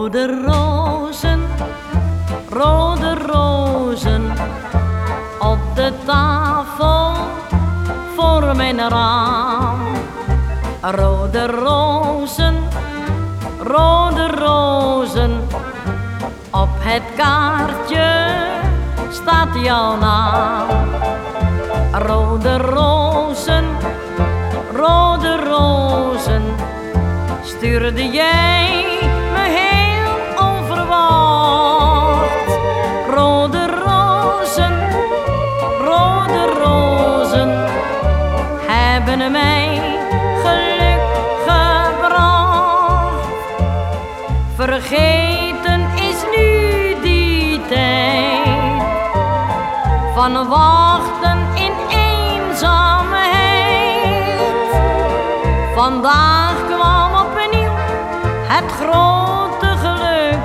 Rode rozen, rode rozen, op de tafel voor mijn raam. Rode rozen, rode rozen, op het kaartje staat jouw naam. Rode rozen, rode rozen, stuurde jij van wachten in eenzaamheid. Vandaag kwam opnieuw het grote geluk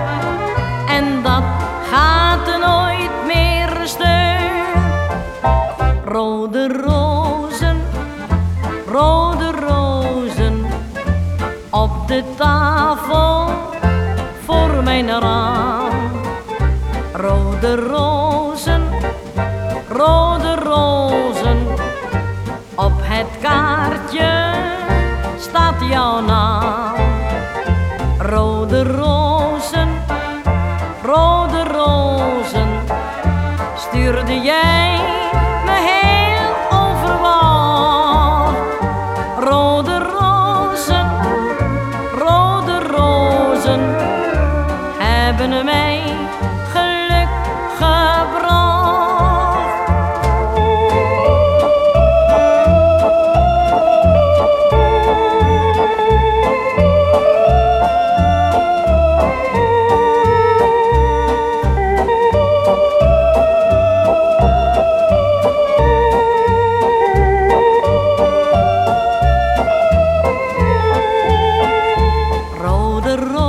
en dat gaat nooit meer stuk. Rode rozen, rode rozen op de tafel voor mijn raam. Rode rozen, het kaartje staat jouw naam. Rode rozen, rode rozen, stuurde jij me heel onverwacht. Rode rozen, rode rozen, hebben mij rojo